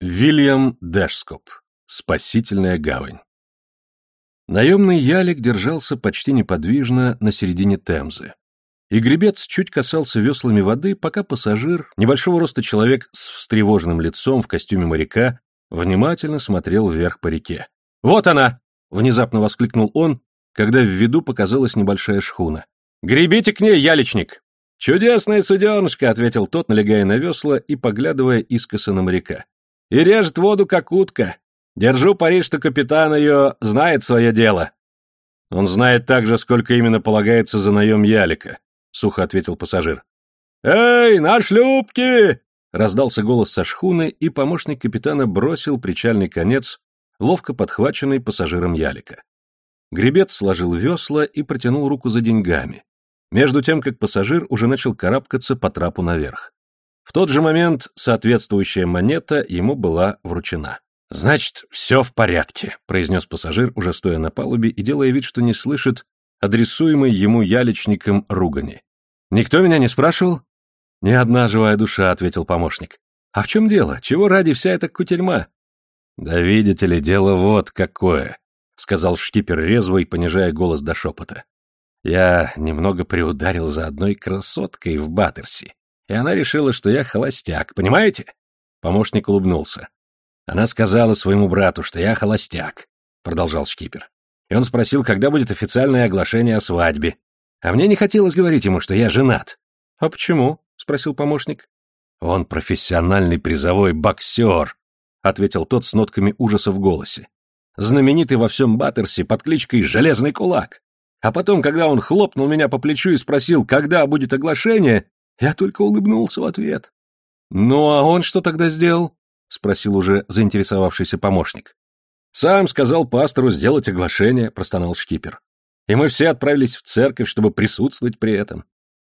Вильям Дэшскоп. Спасительная гавань. Наемный ялик держался почти неподвижно на середине Темзы. И гребец чуть касался веслами воды, пока пассажир, небольшого роста человек с встревоженным лицом в костюме моряка, внимательно смотрел вверх по реке. «Вот она!» — внезапно воскликнул он, когда в виду показалась небольшая шхуна. «Гребите к ней, яличник!» «Чудесная суденышка!» — ответил тот, налегая на весла и поглядывая искоса на моряка и режет воду, как утка. Держу пари, что капитан ее знает свое дело. Он знает также, сколько именно полагается за наем ялика, — сухо ответил пассажир. «Эй, на шлюпки!» — раздался голос со шхуны, и помощник капитана бросил причальный конец, ловко подхваченный пассажиром ялика. Гребец сложил весла и протянул руку за деньгами, между тем, как пассажир уже начал карабкаться по трапу наверх. В тот же момент соответствующая монета ему была вручена. «Значит, все в порядке», — произнес пассажир, уже стоя на палубе и делая вид, что не слышит адресуемой ему яличником ругани. «Никто меня не спрашивал?» «Ни одна живая душа», — ответил помощник. «А в чем дело? Чего ради вся эта кутерьма?» «Да видите ли, дело вот какое», — сказал шкипер резвый, понижая голос до шепота. «Я немного приударил за одной красоткой в Баттерси и она решила, что я холостяк, понимаете? Помощник улыбнулся. Она сказала своему брату, что я холостяк, продолжал шкипер. И он спросил, когда будет официальное оглашение о свадьбе. А мне не хотелось говорить ему, что я женат. А почему? спросил помощник. Он профессиональный призовой боксер, ответил тот с нотками ужаса в голосе. Знаменитый во всем Баттерсе под кличкой Железный Кулак. А потом, когда он хлопнул меня по плечу и спросил, когда будет оглашение, я только улыбнулся в ответ. «Ну, а он что тогда сделал?» — спросил уже заинтересовавшийся помощник. «Сам сказал пастору сделать оглашение», — простонал шкипер. «И мы все отправились в церковь, чтобы присутствовать при этом.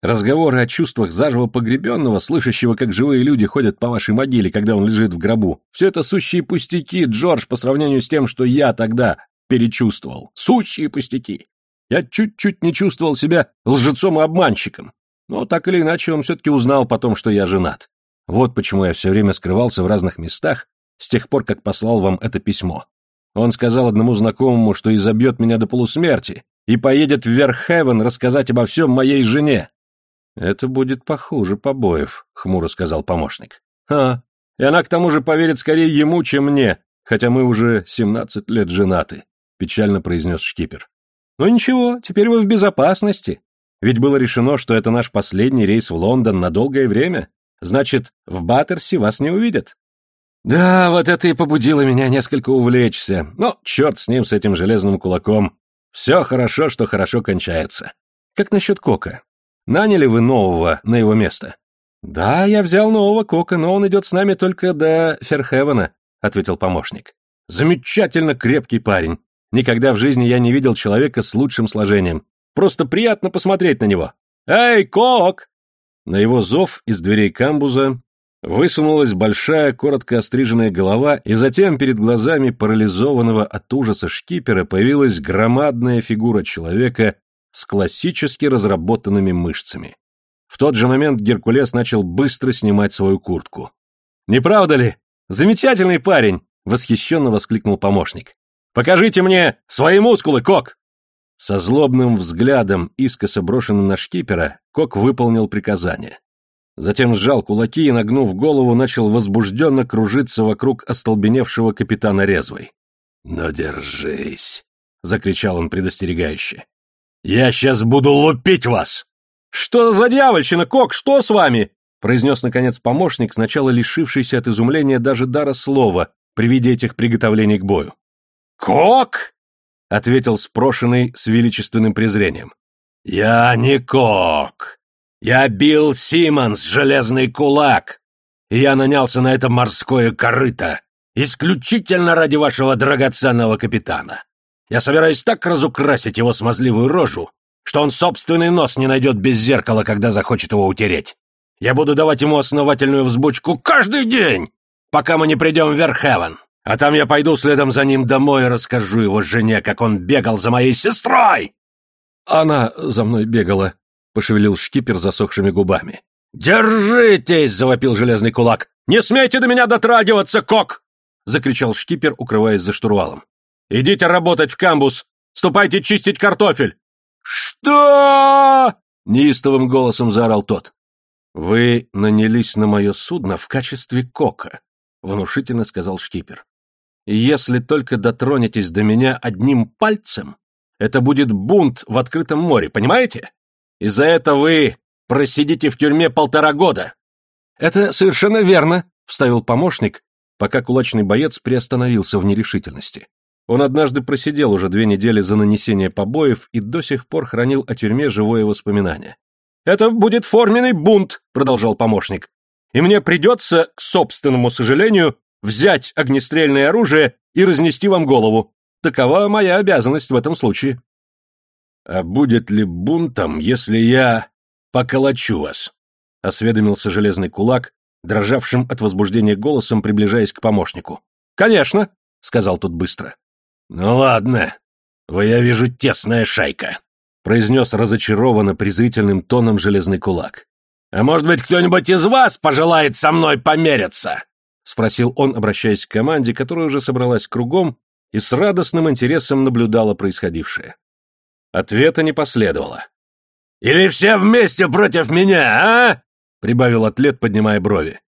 Разговоры о чувствах заживо погребенного, слышащего, как живые люди ходят по вашей могиле, когда он лежит в гробу, все это сущие пустяки, Джордж, по сравнению с тем, что я тогда перечувствовал. Сущие пустяки. Я чуть-чуть не чувствовал себя лжецом и обманщиком. Но так или иначе он все-таки узнал потом, что я женат. Вот почему я все время скрывался в разных местах с тех пор, как послал вам это письмо. Он сказал одному знакомому, что изобьет меня до полусмерти и поедет в Верххевен рассказать обо всем моей жене. «Это будет похуже побоев», — хмуро сказал помощник. «А, и она к тому же поверит скорее ему, чем мне, хотя мы уже семнадцать лет женаты», — печально произнес шкипер. «Ну ничего, теперь вы в безопасности. Ведь было решено, что это наш последний рейс в Лондон на долгое время. Значит, в Баттерсе вас не увидят. Да, вот это и побудило меня несколько увлечься. Но черт с ним, с этим железным кулаком. Все хорошо, что хорошо кончается. Как насчет Кока? Наняли вы нового на его место? Да, я взял нового Кока, но он идет с нами только до Ферхевена, ответил помощник. Замечательно крепкий парень. Никогда в жизни я не видел человека с лучшим сложением. Просто приятно посмотреть на него. «Эй, Кок!» На его зов из дверей камбуза высунулась большая, коротко остриженная голова, и затем перед глазами парализованного от ужаса шкипера появилась громадная фигура человека с классически разработанными мышцами. В тот же момент Геркулес начал быстро снимать свою куртку. «Не правда ли? Замечательный парень!» — восхищенно воскликнул помощник. «Покажите мне свои мускулы, Кок!» Со злобным взглядом, искоса брошенным на шкипера, Кок выполнил приказание. Затем сжал кулаки и, нагнув голову, начал возбужденно кружиться вокруг остолбеневшего капитана Резвой. «Но держись!» — закричал он предостерегающе. «Я сейчас буду лупить вас!» «Что за дьявольщина, Кок, что с вами?» — произнес, наконец, помощник, сначала лишившийся от изумления даже дара слова при виде этих приготовлений к бою. «Кок!» — ответил спрошенный с величественным презрением. «Я не Кок. Я Билл Симмонс, железный кулак. И я нанялся на это морское корыто, исключительно ради вашего драгоценного капитана. Я собираюсь так разукрасить его смазливую рожу, что он собственный нос не найдет без зеркала, когда захочет его утереть. Я буду давать ему основательную взбучку каждый день, пока мы не придем в Верхевен. А там я пойду следом за ним домой и расскажу его жене, как он бегал за моей сестрой!» «Она за мной бегала», — пошевелил шкипер засохшими губами. «Держитесь!» — завопил железный кулак. «Не смейте до меня дотрагиваться, кок!» — закричал шкипер, укрываясь за штурвалом. «Идите работать в камбус! Ступайте чистить картофель!» «Что?» — неистовым голосом заорал тот. «Вы нанялись на мое судно в качестве кока», — внушительно сказал шкипер. «И если только дотронетесь до меня одним пальцем, это будет бунт в открытом море, понимаете? И за это вы просидите в тюрьме полтора года». «Это совершенно верно», — вставил помощник, пока кулачный боец приостановился в нерешительности. Он однажды просидел уже две недели за нанесение побоев и до сих пор хранил о тюрьме живое воспоминание. «Это будет форменный бунт», — продолжал помощник. «И мне придется, к собственному сожалению, взять огнестрельное оружие и разнести вам голову. Такова моя обязанность в этом случае». «А будет ли бунтом, если я поколочу вас?» — осведомился железный кулак, дрожавшим от возбуждения голосом, приближаясь к помощнику. «Конечно», — сказал тот быстро. «Ну ладно, вы, я вижу, тесная шайка», — произнес разочарованно презрительным тоном железный кулак. «А может быть, кто-нибудь из вас пожелает со мной помериться?» — спросил он, обращаясь к команде, которая уже собралась кругом и с радостным интересом наблюдала происходившее. Ответа не последовало. «Или все вместе против меня, а?» — прибавил атлет, поднимая брови.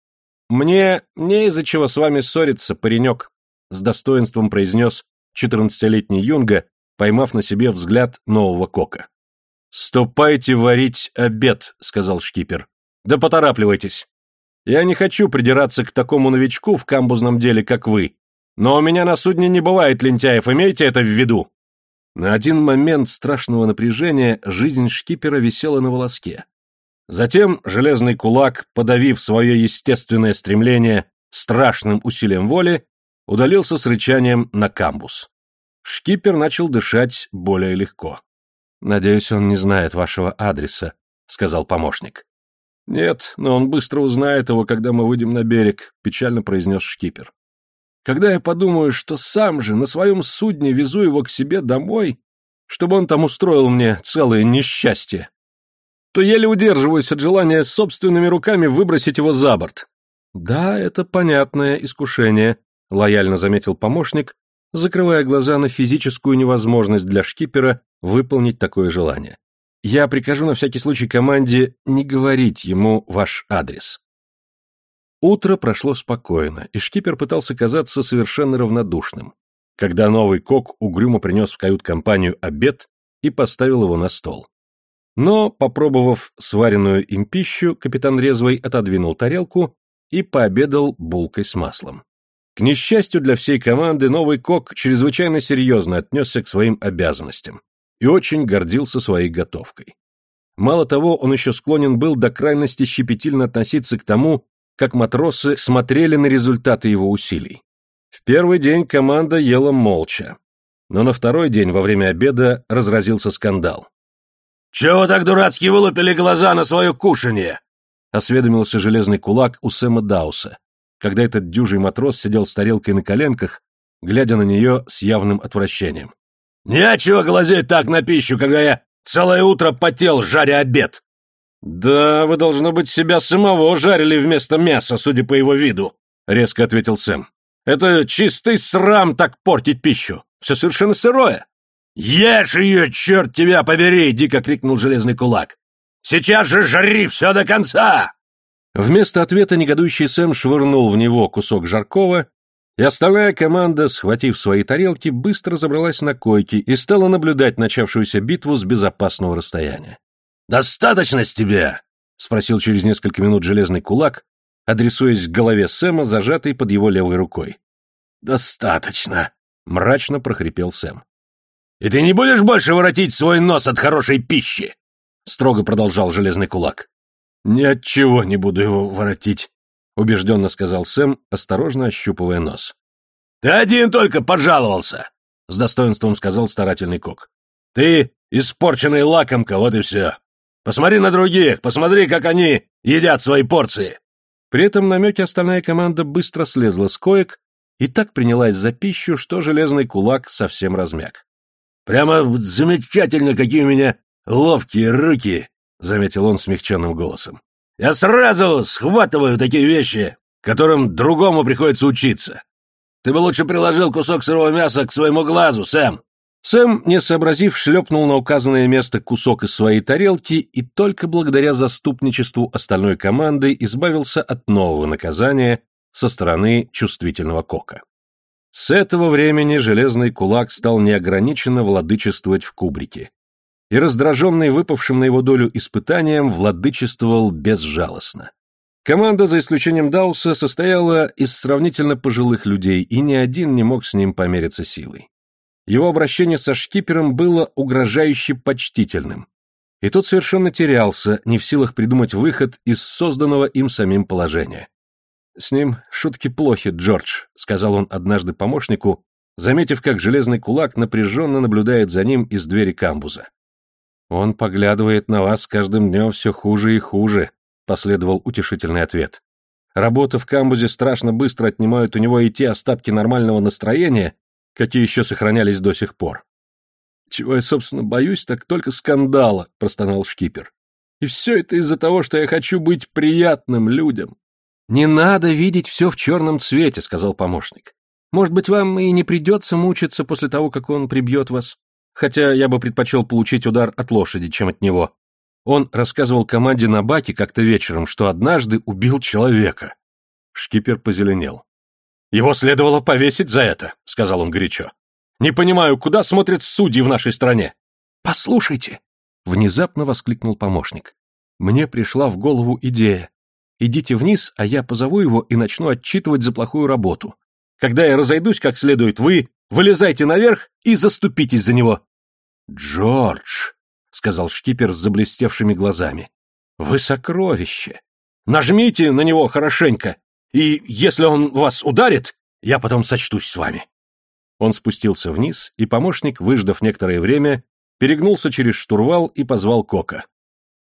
«Мне не из-за чего с вами ссориться, паренек», — с достоинством произнес четырнадцатилетний Юнга, поймав на себе взгляд нового кока. «Ступайте варить обед», — сказал шкипер. «Да поторапливайтесь. Я не хочу придираться к такому новичку в камбузном деле, как вы, но у меня на судне не бывает лентяев, имейте это в виду». На один момент страшного напряжения жизнь шкипера висела на волоске. Затем железный кулак, подавив свое естественное стремление страшным усилием воли, удалился с рычанием на камбус. Шкипер начал дышать более легко. «Надеюсь, он не знает вашего адреса», — сказал помощник. «Нет, но он быстро узнает его, когда мы выйдем на берег», — печально произнес шкипер. «Когда я подумаю, что сам же на своем судне везу его к себе домой, чтобы он там устроил мне целое несчастье, то еле удерживаюсь от желания собственными руками выбросить его за борт». «Да, это понятное искушение», — лояльно заметил помощник, закрывая глаза на физическую невозможность для шкипера выполнить такое желание. «Я прикажу на всякий случай команде не говорить ему ваш адрес». Утро прошло спокойно, и шкипер пытался казаться совершенно равнодушным, когда новый кок угрюмо принес в кают-компанию обед и поставил его на стол. Но, попробовав сваренную им пищу, капитан Резвый отодвинул тарелку и пообедал булкой с маслом. К несчастью для всей команды, новый кок чрезвычайно серьезно отнесся к своим обязанностям и очень гордился своей готовкой. Мало того, он еще склонен был до крайности щепетильно относиться к тому, как матросы смотрели на результаты его усилий. В первый день команда ела молча, но на второй день во время обеда разразился скандал. «Чего так дурацки вылупили глаза на свое кушанье?» — осведомился железный кулак у Сэма Дауса, когда этот дюжий матрос сидел с тарелкой на коленках, глядя на нее с явным отвращением. «Нечего глазеть так на пищу, когда я целое утро потел, жаря обед!» «Да, вы, должно быть, себя самого жарили вместо мяса, судя по его виду», — резко ответил Сэм. «Это чистый срам так портить пищу. Все совершенно сырое». «Ешь ее, черт тебя побери!» — дико крикнул железный кулак. «Сейчас же жри все до конца!» Вместо ответа негодующий Сэм швырнул в него кусок жаркого, и остальная команда, схватив свои тарелки, быстро забралась на койки и стала наблюдать начавшуюся битву с безопасного расстояния. «Достаточно с тебя?» — спросил через несколько минут железный кулак, адресуясь к голове Сэма, зажатой под его левой рукой. «Достаточно», — мрачно прохрипел Сэм. «И ты не будешь больше воротить свой нос от хорошей пищи?» — строго продолжал железный кулак. «Ни от чего не буду его воротить», — убежденно сказал Сэм, осторожно ощупывая нос. «Ты один только пожаловался», — с достоинством сказал старательный кок. «Ты испорченная лакомка, вот и все. Посмотри на других, посмотри, как они едят свои порции». При этом намеке остальная команда быстро слезла с коек и так принялась за пищу, что железный кулак совсем размяк. «Прямо замечательно, какие у меня ловкие руки!» — заметил он смягченным голосом. Я сразу схватываю такие вещи, которым другому приходится учиться. Ты бы лучше приложил кусок сырого мяса к своему глазу, Сэм. Сэм, не сообразив, шлепнул на указанное место кусок из своей тарелки и только благодаря заступничеству остальной команды избавился от нового наказания со стороны чувствительного кока. С этого времени железный кулак стал неограниченно владычествовать в кубрике. И раздраженный выпавшим на его долю испытанием, владычествовал безжалостно. Команда, за исключением Дауса, состояла из сравнительно пожилых людей, и ни один не мог с ним помериться силой. Его обращение со шкипером было угрожающе почтительным. И тот совершенно терялся, не в силах придумать выход из созданного им самим положения. «С ним шутки плохи, Джордж», — сказал он однажды помощнику, заметив, как железный кулак напряженно наблюдает за ним из двери камбуза. «Он поглядывает на вас каждым днем все хуже и хуже», — последовал утешительный ответ. «Работа в камбузе страшно быстро отнимает у него и те остатки нормального настроения, какие еще сохранялись до сих пор. «Чего я, собственно, боюсь, так только скандала», — простонал шкипер. «И все это из-за того, что я хочу быть приятным людям». «Не надо видеть все в черном цвете», — сказал помощник. «Может быть, вам и не придется мучиться после того, как он прибьет вас? Хотя я бы предпочел получить удар от лошади, чем от него». Он рассказывал команде на баке как-то вечером, что однажды убил человека. Шкипер позеленел. «Его следовало повесить за это», — сказал он горячо. «Не понимаю, куда смотрят судьи в нашей стране?» «Послушайте», — внезапно воскликнул помощник. «Мне пришла в голову идея. Идите вниз, а я позову его и начну отчитывать за плохую работу. Когда я разойдусь как следует, вы вылезайте наверх и заступитесь за него». «Джордж», — сказал шкипер с заблестевшими глазами, — «вы сокровище. Нажмите на него хорошенько, и если он вас ударит, я потом сочтусь с вами». Он спустился вниз, и помощник, выждав некоторое время, перегнулся через штурвал и позвал Кока.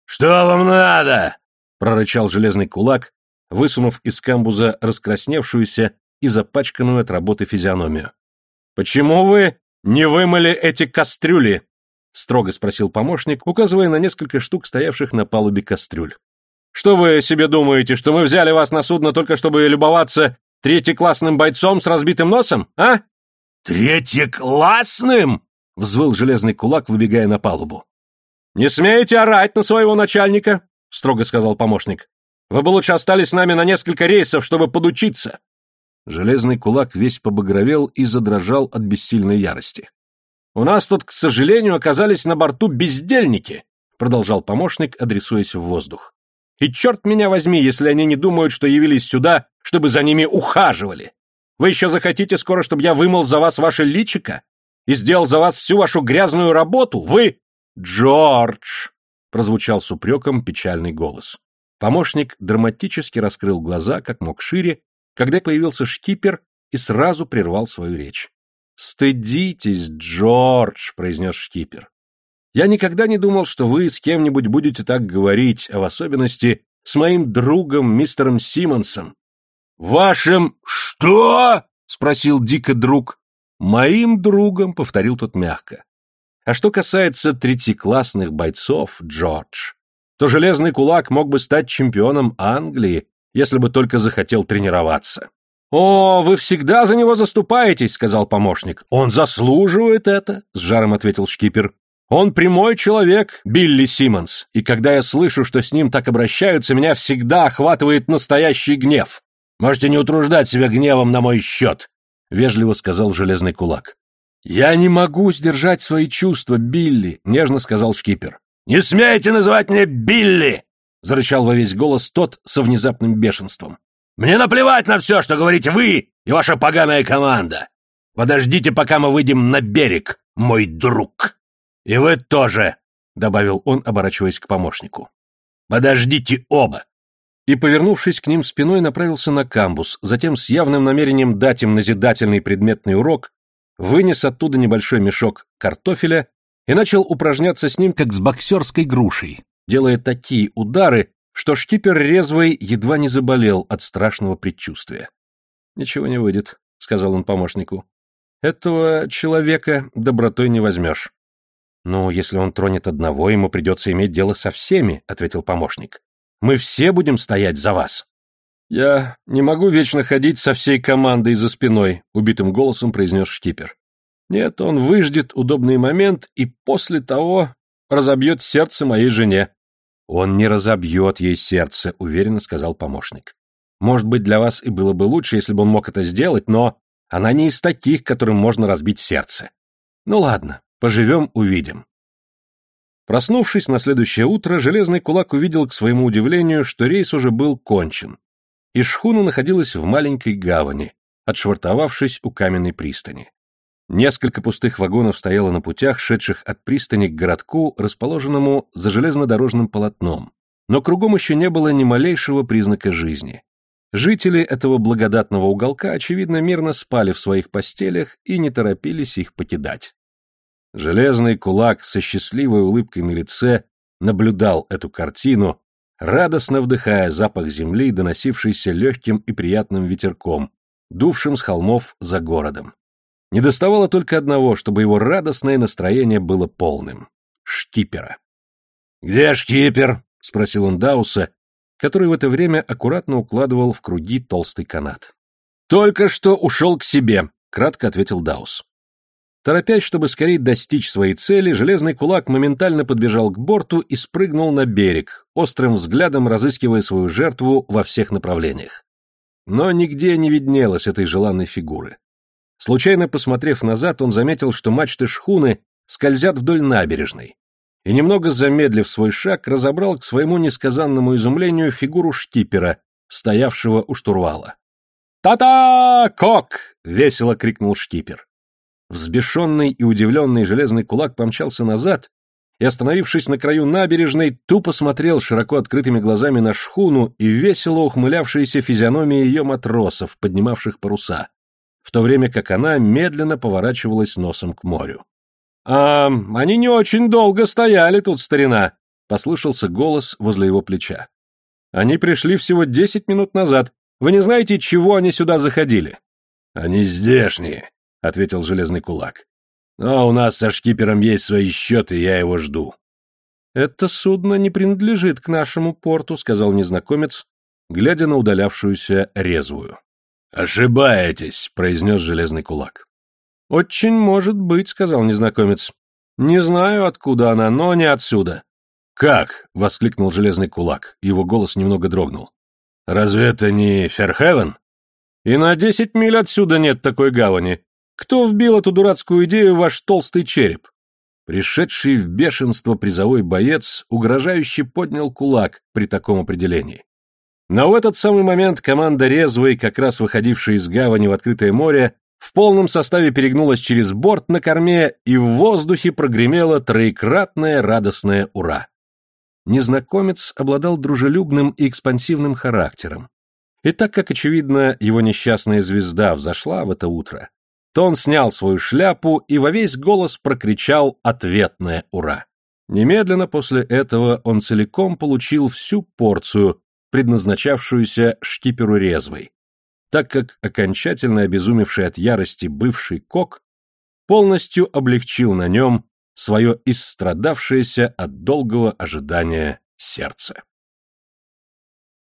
«Что вам надо?» — прорычал железный кулак, высунув из камбуза раскрасневшуюся и запачканную от работы физиономию. «Почему вы не вымыли эти кастрюли?» — строго спросил помощник, указывая на несколько штук, стоявших на палубе кастрюль. Что вы себе думаете, что мы взяли вас на судно только чтобы любоваться третьеклассным бойцом с разбитым носом, а? Третьеклассным? Взвыл железный кулак, выбегая на палубу. Не смеете орать на своего начальника, строго сказал помощник. Вы бы лучше остались с нами на несколько рейсов, чтобы подучиться. Железный кулак весь побагровел и задрожал от бессильной ярости. У нас тут, к сожалению, оказались на борту бездельники, продолжал помощник, адресуясь в воздух. И черт меня возьми, если они не думают, что явились сюда, чтобы за ними ухаживали. Вы еще захотите скоро, чтобы я вымыл за вас ваше личико и сделал за вас всю вашу грязную работу? Вы... Джордж! Прозвучал с упреком печальный голос. Помощник драматически раскрыл глаза, как мог шире, когда появился шкипер и сразу прервал свою речь. «Стыдитесь, Джордж!» — произнес шкипер. Я никогда не думал, что вы с кем-нибудь будете так говорить, а в особенности с моим другом мистером Симмонсом. Вашим что? спросил дико друг. Моим другом, повторил тот мягко. А что касается третьеклассных бойцов, Джордж, то железный кулак мог бы стать чемпионом Англии, если бы только захотел тренироваться. «О, вы всегда за него заступаетесь», — сказал помощник. «Он заслуживает это», — с жаром ответил шкипер. Он прямой человек, Билли Симмонс, и когда я слышу, что с ним так обращаются, меня всегда охватывает настоящий гнев. Можете не утруждать себя гневом на мой счет, — вежливо сказал железный кулак. «Я не могу сдержать свои чувства, Билли», — нежно сказал шкипер. «Не смейте называть меня Билли!» — зарычал во весь голос тот со внезапным бешенством. «Мне наплевать на все, что говорите вы и ваша поганая команда. Подождите, пока мы выйдем на берег, мой друг». «И вы тоже», — добавил он, оборачиваясь к помощнику. «Подождите оба!» И, повернувшись к ним спиной, направился на камбус, затем с явным намерением дать им назидательный предметный урок, вынес оттуда небольшой мешок картофеля и начал упражняться с ним, как с боксерской грушей, делая такие удары, что шкипер резвый едва не заболел от страшного предчувствия. «Ничего не выйдет», — сказал он помощнику. «Этого человека добротой не возьмешь». «Ну, если он тронет одного, ему придется иметь дело со всеми», — ответил помощник. Мы все будем стоять за вас. Я не могу вечно ходить со всей командой за спиной, убитым голосом произнес шкипер. Нет, он выждет удобный момент и после того разобьет сердце моей жене. Он не разобьет ей сердце, уверенно сказал помощник. Может быть, для вас и было бы лучше, если бы он мог это сделать, но она не из таких, которым можно разбить сердце. Ну ладно, поживем, увидим. Проснувшись на следующее утро, железный кулак увидел к своему удивлению, что рейс уже был кончен, и шхуна находилась в маленькой гавани, отшвартовавшись у каменной пристани. Несколько пустых вагонов стояло на путях, шедших от пристани к городку, расположенному за железнодорожным полотном, но кругом еще не было ни малейшего признака жизни. Жители этого благодатного уголка, очевидно, мирно спали в своих постелях и не торопились их покидать. Железный кулак со счастливой улыбкой на лице наблюдал эту картину, радостно вдыхая запах земли, доносившийся легким и приятным ветерком, дувшим с холмов за городом. Не доставало только одного, чтобы его радостное настроение было полным — шкипера. «Где шкипер?» — спросил он Дауса, который в это время аккуратно укладывал в круги толстый канат. «Только что ушел к себе», — кратко ответил Даус. Торопясь, чтобы скорее достичь своей цели, железный кулак моментально подбежал к борту и спрыгнул на берег, острым взглядом разыскивая свою жертву во всех направлениях. Но нигде не виднелось этой желанной фигуры. Случайно посмотрев назад, он заметил, что мачты шхуны скользят вдоль набережной, и, немного замедлив свой шаг, разобрал к своему несказанному изумлению фигуру штипера, стоявшего у штурвала. «Та-та! Кок!» — весело крикнул штипер. Взбешенный и удивленный железный кулак помчался назад и, остановившись на краю набережной, тупо смотрел широко открытыми глазами на шхуну и весело ухмылявшиеся физиономии ее матросов, поднимавших паруса, в то время как она медленно поворачивалась носом к морю. «А, они не очень долго стояли тут, старина», — послышался голос возле его плеча. «Они пришли всего десять минут назад. Вы не знаете, чего они сюда заходили?» «Они здешние», ответил железный кулак. Но у нас со шкипером есть свои счеты, я его жду. Это судно не принадлежит к нашему порту, сказал незнакомец, глядя на удалявшуюся резвую. Ошибаетесь, произнес железный кулак. Очень может быть, сказал незнакомец. Не знаю, откуда она, но не отсюда. Как? воскликнул железный кулак. Его голос немного дрогнул. Разве это не Ферхевен? И на десять миль отсюда нет такой гавани. Кто вбил эту дурацкую идею в ваш толстый череп? Пришедший в бешенство призовой боец угрожающе поднял кулак при таком определении. Но в этот самый момент команда резвой, как раз выходившая из гавани в открытое море, в полном составе перегнулась через борт на корме, и в воздухе прогремело троекратное радостное «Ура!». Незнакомец обладал дружелюбным и экспансивным характером. И так как, очевидно, его несчастная звезда взошла в это утро, то он снял свою шляпу и во весь голос прокричал ответное «Ура!». Немедленно после этого он целиком получил всю порцию, предназначавшуюся шкиперу резвой, так как окончательно обезумевший от ярости бывший кок полностью облегчил на нем свое истрадавшееся от долгого ожидания сердце.